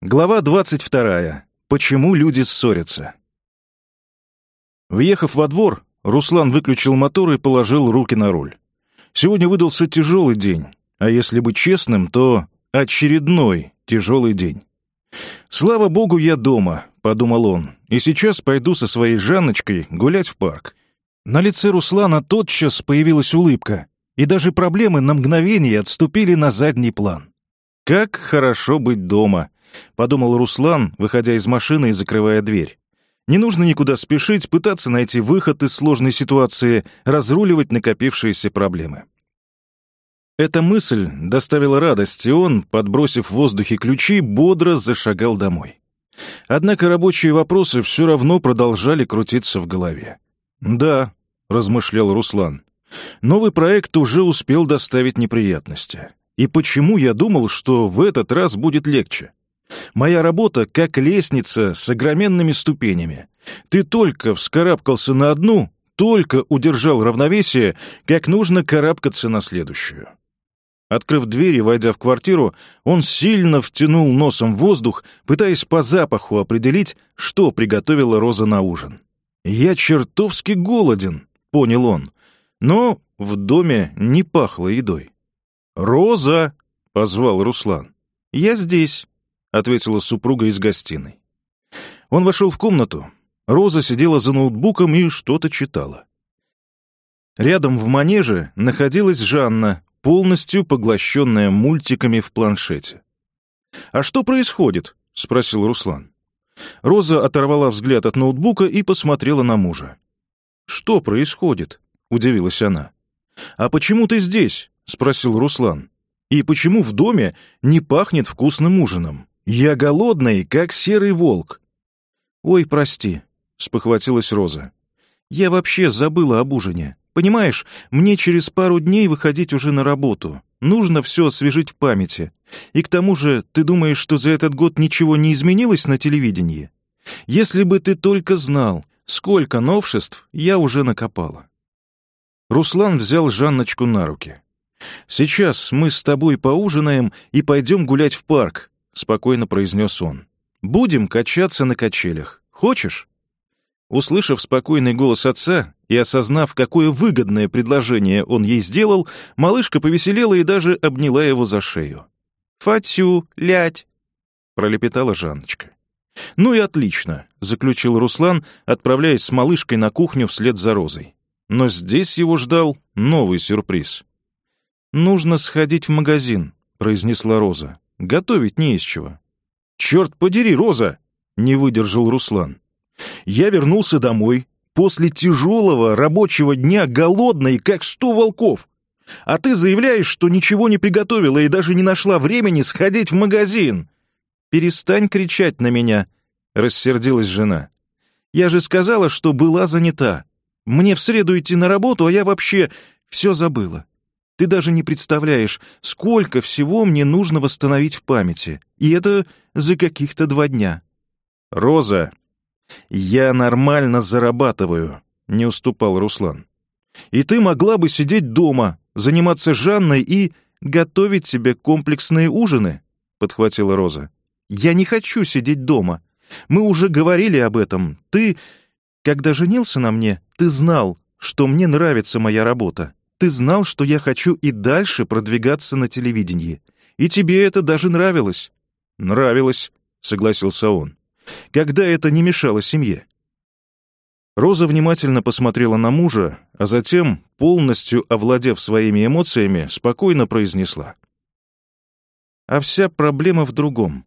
Глава 22. Почему люди ссорятся? Въехав во двор, Руслан выключил мотор и положил руки на руль. Сегодня выдался тяжелый день, а если быть честным, то очередной тяжелый день. «Слава богу, я дома», — подумал он, «и сейчас пойду со своей Жанночкой гулять в парк». На лице Руслана тотчас появилась улыбка, и даже проблемы на мгновение отступили на задний план. «Как хорошо быть дома», —— подумал Руслан, выходя из машины и закрывая дверь. «Не нужно никуда спешить, пытаться найти выход из сложной ситуации, разруливать накопившиеся проблемы». Эта мысль доставила радость, и он, подбросив в воздухе ключи, бодро зашагал домой. Однако рабочие вопросы все равно продолжали крутиться в голове. «Да», — размышлял Руслан, — «новый проект уже успел доставить неприятности. И почему я думал, что в этот раз будет легче? Моя работа как лестница с огроменными ступенями. Ты только вскарабкался на одну, только удержал равновесие, как нужно карабкаться на следующую. Открыв дверь и войдя в квартиру, он сильно втянул носом воздух, пытаясь по запаху определить, что приготовила Роза на ужин. «Я чертовски голоден», — понял он, но в доме не пахло едой. «Роза!» — позвал Руслан. «Я здесь». — ответила супруга из гостиной. Он вошел в комнату. Роза сидела за ноутбуком и что-то читала. Рядом в манеже находилась Жанна, полностью поглощенная мультиками в планшете. «А что происходит?» — спросил Руслан. Роза оторвала взгляд от ноутбука и посмотрела на мужа. «Что происходит?» — удивилась она. «А почему ты здесь?» — спросил Руслан. «И почему в доме не пахнет вкусным ужином?» «Я голодный, как серый волк». «Ой, прости», — спохватилась Роза. «Я вообще забыла об ужине. Понимаешь, мне через пару дней выходить уже на работу. Нужно все освежить в памяти. И к тому же, ты думаешь, что за этот год ничего не изменилось на телевидении? Если бы ты только знал, сколько новшеств я уже накопала». Руслан взял Жанночку на руки. «Сейчас мы с тобой поужинаем и пойдем гулять в парк спокойно произнес он. «Будем качаться на качелях. Хочешь?» Услышав спокойный голос отца и осознав, какое выгодное предложение он ей сделал, малышка повеселела и даже обняла его за шею. «Фатю, лять!» — пролепетала Жанночка. «Ну и отлично», — заключил Руслан, отправляясь с малышкой на кухню вслед за Розой. Но здесь его ждал новый сюрприз. «Нужно сходить в магазин», — произнесла Роза. Готовить не из чего. «Черт подери, Роза!» — не выдержал Руслан. «Я вернулся домой после тяжелого рабочего дня, голодный, как сто волков. А ты заявляешь, что ничего не приготовила и даже не нашла времени сходить в магазин!» «Перестань кричать на меня!» — рассердилась жена. «Я же сказала, что была занята. Мне в среду идти на работу, а я вообще все забыла. Ты даже не представляешь, сколько всего мне нужно восстановить в памяти. И это за каких-то два дня. Роза, я нормально зарабатываю, не уступал Руслан. И ты могла бы сидеть дома, заниматься Жанной и готовить себе комплексные ужины, подхватила Роза. Я не хочу сидеть дома. Мы уже говорили об этом. Ты, когда женился на мне, ты знал, что мне нравится моя работа ты знал, что я хочу и дальше продвигаться на телевидении. И тебе это даже нравилось». «Нравилось», — согласился он. «Когда это не мешало семье». Роза внимательно посмотрела на мужа, а затем, полностью овладев своими эмоциями, спокойно произнесла. «А вся проблема в другом.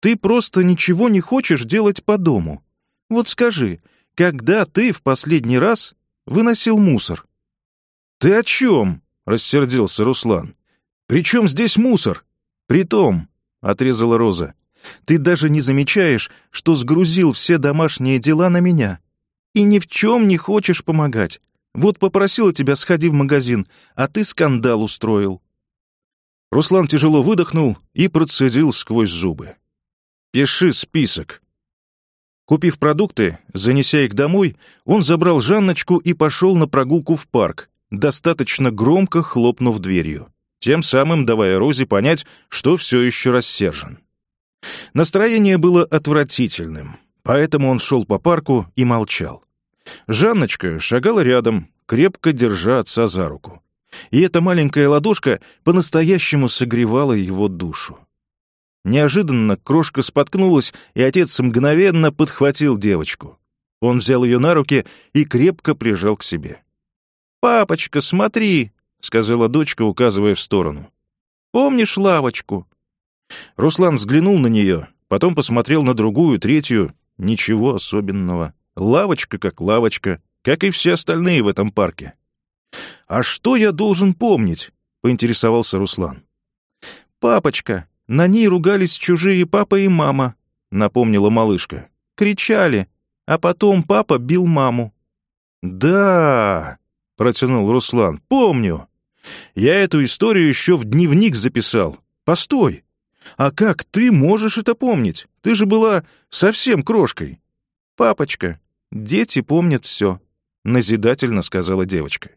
Ты просто ничего не хочешь делать по дому. Вот скажи, когда ты в последний раз выносил мусор?» «Ты о чем?» — рассердился Руслан. «При чем здесь мусор?» «Притом», — отрезала Роза, — «ты даже не замечаешь, что сгрузил все домашние дела на меня. И ни в чем не хочешь помогать. Вот попросила тебя сходи в магазин, а ты скандал устроил». Руслан тяжело выдохнул и процедил сквозь зубы. «Пиши список». Купив продукты, занеся их домой, он забрал Жанночку и пошел на прогулку в парк, достаточно громко хлопнув дверью, тем самым давая Розе понять, что все еще рассержен. Настроение было отвратительным, поэтому он шел по парку и молчал. Жанночка шагала рядом, крепко держа отца за руку. И эта маленькая ладошка по-настоящему согревала его душу. Неожиданно крошка споткнулась, и отец мгновенно подхватил девочку. Он взял ее на руки и крепко прижал к себе. «Папочка, смотри!» — сказала дочка, указывая в сторону. «Помнишь лавочку?» Руслан взглянул на нее, потом посмотрел на другую, третью. Ничего особенного. Лавочка как лавочка, как и все остальные в этом парке. «А что я должен помнить?» — поинтересовался Руслан. «Папочка, на ней ругались чужие папа и мама», — напомнила малышка. «Кричали, а потом папа бил маму». «Да!» — протянул Руслан. «Помню! Я эту историю еще в дневник записал. Постой! А как ты можешь это помнить? Ты же была совсем крошкой!» «Папочка, дети помнят все», — назидательно сказала девочка.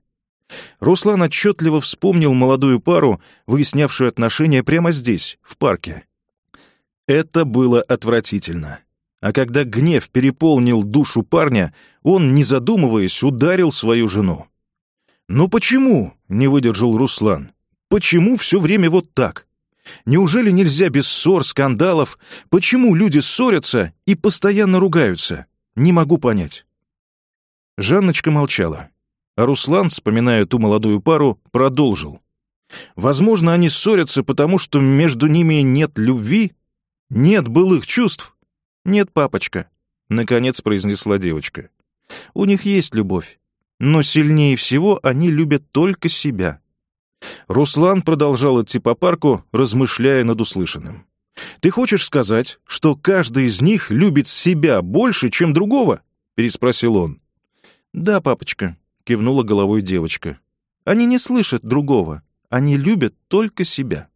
Руслан отчетливо вспомнил молодую пару, выяснявшую отношения прямо здесь, в парке. Это было отвратительно. А когда гнев переполнил душу парня, он, не задумываясь, ударил свою жену. «Ну почему?» — не выдержал Руслан. «Почему все время вот так? Неужели нельзя без ссор, скандалов? Почему люди ссорятся и постоянно ругаются? Не могу понять». Жанночка молчала. А Руслан, вспоминая ту молодую пару, продолжил. «Возможно, они ссорятся, потому что между ними нет любви, нет былых чувств». «Нет, папочка», — наконец произнесла девочка. «У них есть любовь но сильнее всего они любят только себя. Руслан продолжал идти по парку, размышляя над услышанным. «Ты хочешь сказать, что каждый из них любит себя больше, чем другого?» — переспросил он. «Да, папочка», — кивнула головой девочка. «Они не слышат другого, они любят только себя».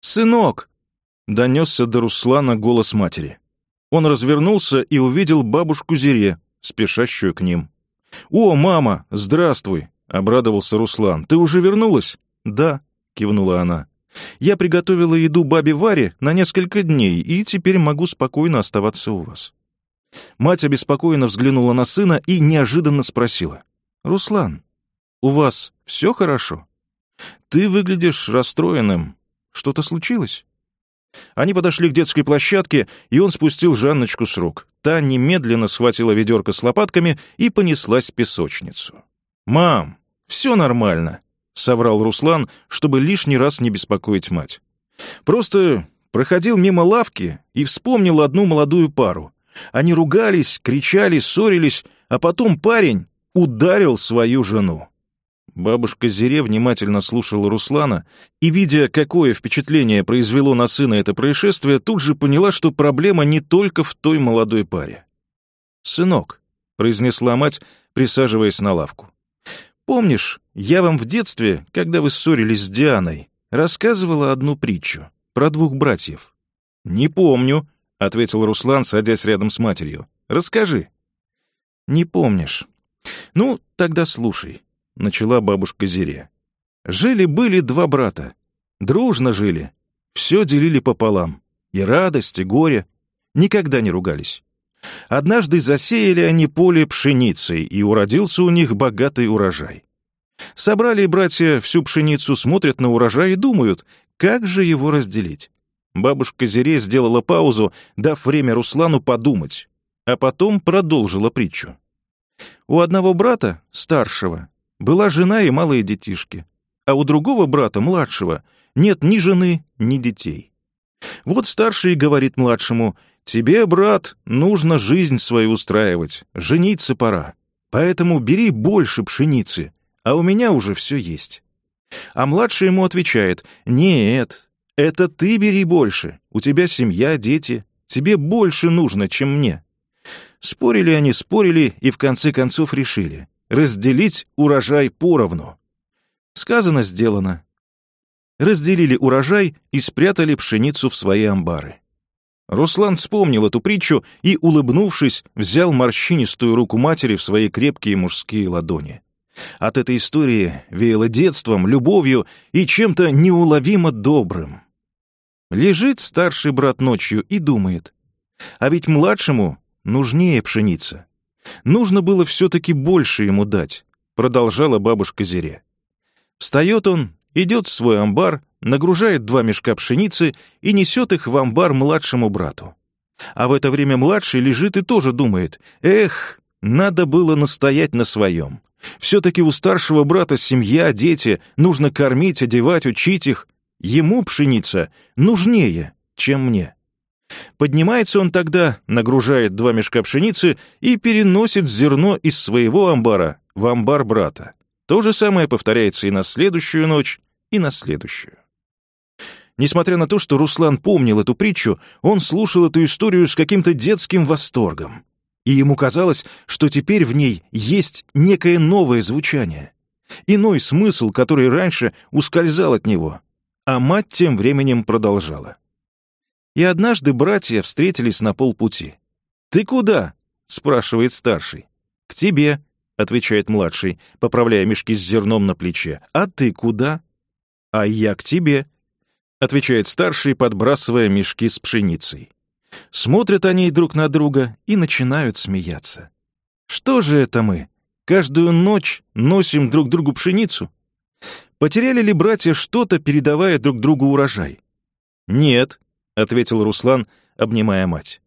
«Сынок!» — донесся до Руслана голос матери. Он развернулся и увидел бабушку Зире, спешащую к ним. «О, мама, здравствуй!» — обрадовался Руслан. «Ты уже вернулась?» «Да», — кивнула она. «Я приготовила еду бабе Варе на несколько дней, и теперь могу спокойно оставаться у вас». Мать обеспокоенно взглянула на сына и неожиданно спросила. «Руслан, у вас все хорошо? Ты выглядишь расстроенным. Что-то случилось?» Они подошли к детской площадке, и он спустил Жанночку с рук та немедленно схватила ведерко с лопатками и понеслась в песочницу. «Мам, все нормально», — соврал Руслан, чтобы лишний раз не беспокоить мать. «Просто проходил мимо лавки и вспомнил одну молодую пару. Они ругались, кричали, ссорились, а потом парень ударил свою жену. Бабушка Зире внимательно слушала Руслана и, видя, какое впечатление произвело на сына это происшествие, тут же поняла, что проблема не только в той молодой паре. «Сынок», — произнесла мать, присаживаясь на лавку, — «помнишь, я вам в детстве, когда вы ссорились с Дианой, рассказывала одну притчу про двух братьев?» «Не помню», — ответил Руслан, садясь рядом с матерью. «Расскажи». «Не помнишь. Ну, тогда слушай. — начала бабушка Зире. «Жили-были два брата. Дружно жили. Все делили пополам. И радость, и горе. Никогда не ругались. Однажды засеяли они поле пшеницей, и уродился у них богатый урожай. Собрали братья всю пшеницу, смотрят на урожай и думают, как же его разделить. Бабушка Зире сделала паузу, дав время Руслану подумать, а потом продолжила притчу. У одного брата, старшего, была жена и малые детишки, а у другого брата, младшего, нет ни жены, ни детей. Вот старший говорит младшему, «Тебе, брат, нужно жизнь свою устраивать, жениться пора, поэтому бери больше пшеницы, а у меня уже все есть». А младший ему отвечает, «Нет, это ты бери больше, у тебя семья, дети, тебе больше нужно, чем мне». Спорили они, спорили и в конце концов решили разделить урожай поровну. Сказано, сделано. Разделили урожай и спрятали пшеницу в свои амбары. Руслан вспомнил эту притчу и, улыбнувшись, взял морщинистую руку матери в свои крепкие мужские ладони. От этой истории веяло детством, любовью и чем-то неуловимо добрым. Лежит старший брат ночью и думает, а ведь младшему нужнее пшеница. Нужно было все-таки больше ему дать, продолжала бабушка Зире. Встает он, идет в свой амбар, нагружает два мешка пшеницы и несет их в амбар младшему брату. А в это время младший лежит и тоже думает, «Эх, надо было настоять на своем. Все-таки у старшего брата семья, дети, нужно кормить, одевать, учить их. Ему пшеница нужнее, чем мне». Поднимается он тогда, нагружает два мешка пшеницы и переносит зерно из своего амбара в амбар брата. То же самое повторяется и на следующую ночь, и на следующую. Несмотря на то, что Руслан помнил эту притчу, он слушал эту историю с каким-то детским восторгом. И ему казалось, что теперь в ней есть некое новое звучание, иной смысл, который раньше ускользал от него. А мать тем временем продолжала. И однажды братья встретились на полпути. «Ты куда?» — спрашивает старший. «К тебе», — отвечает младший, поправляя мешки с зерном на плече. «А ты куда?» «А я к тебе», — отвечает старший, подбрасывая мешки с пшеницей. Смотрят они друг на друга и начинают смеяться. «Что же это мы? Каждую ночь носим друг другу пшеницу?» Потеряли ли братья что-то, передавая друг другу урожай? Нет, — ответил Руслан, обнимая мать.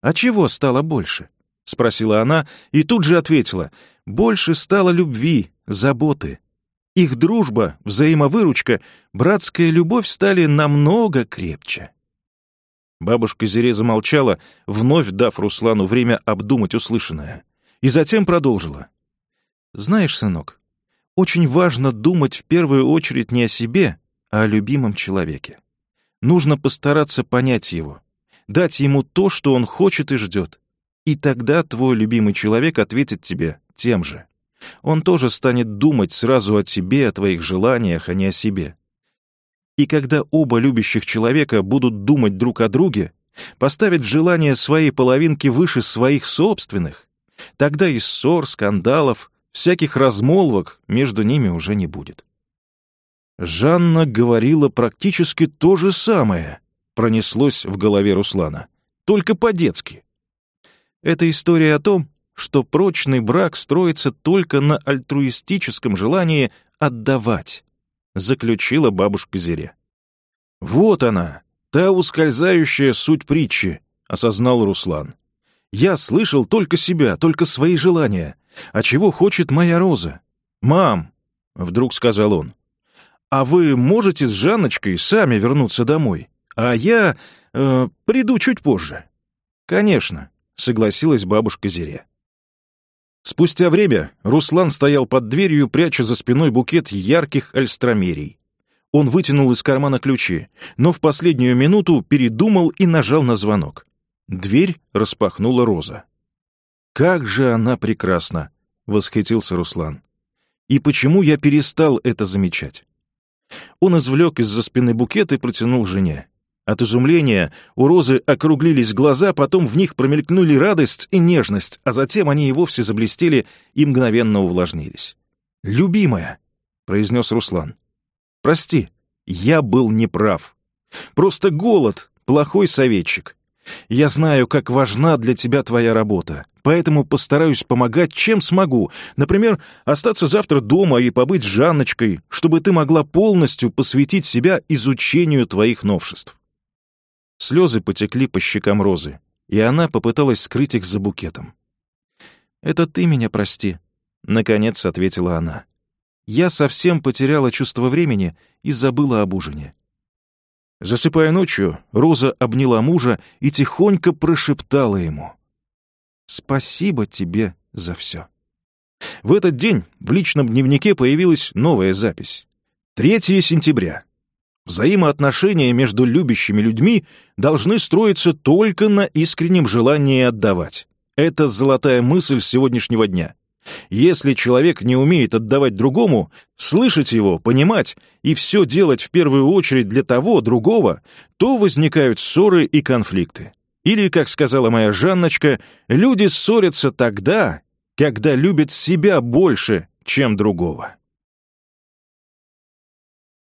«А чего стало больше?» — спросила она и тут же ответила. «Больше стало любви, заботы. Их дружба, взаимовыручка, братская любовь стали намного крепче». Бабушка Зире замолчала, вновь дав Руслану время обдумать услышанное, и затем продолжила. «Знаешь, сынок, очень важно думать в первую очередь не о себе, а о любимом человеке. Нужно постараться понять его, дать ему то, что он хочет и ждет. И тогда твой любимый человек ответит тебе тем же. Он тоже станет думать сразу о тебе, о твоих желаниях, а не о себе. И когда оба любящих человека будут думать друг о друге, поставят желания своей половинки выше своих собственных, тогда и ссор, скандалов, всяких размолвок между ними уже не будет. Жанна говорила практически то же самое, пронеслось в голове Руслана, только по-детски. Это история о том, что прочный брак строится только на альтруистическом желании отдавать, заключила бабушка Зире. Вот она, та ускользающая суть притчи, осознал Руслан. Я слышал только себя, только свои желания. А чего хочет моя Роза? Мам, вдруг сказал он. А вы можете с Жанночкой сами вернуться домой? А я э, приду чуть позже». «Конечно», — согласилась бабушка Зире. Спустя время Руслан стоял под дверью, пряча за спиной букет ярких альстромерий. Он вытянул из кармана ключи, но в последнюю минуту передумал и нажал на звонок. Дверь распахнула Роза. «Как же она прекрасна!» — восхитился Руслан. «И почему я перестал это замечать?» Он извлек из-за спины букет и протянул жене. От изумления у Розы округлились глаза, потом в них промелькнули радость и нежность, а затем они и вовсе заблестели и мгновенно увлажнились. «Любимая», — произнес Руслан, — «прости, я был неправ. Просто голод, плохой советчик. Я знаю, как важна для тебя твоя работа, поэтому постараюсь помогать, чем смогу. Например, остаться завтра дома и побыть с Жанночкой, чтобы ты могла полностью посвятить себя изучению твоих новшеств». Слезы потекли по щекам Розы, и она попыталась скрыть их за букетом. «Это ты меня прости», — наконец ответила она. «Я совсем потеряла чувство времени и забыла об ужине. Засыпая ночью, Роза обняла мужа и тихонько прошептала ему. «Спасибо тебе за все». В этот день в личном дневнике появилась новая запись. 3 сентября. Взаимоотношения между любящими людьми должны строиться только на искреннем желании отдавать. Это золотая мысль сегодняшнего дня. Если человек не умеет отдавать другому, слышать его, понимать и все делать в первую очередь для того, другого, то возникают ссоры и конфликты. Или, как сказала моя Жанночка, люди ссорятся тогда, когда любят себя больше, чем другого.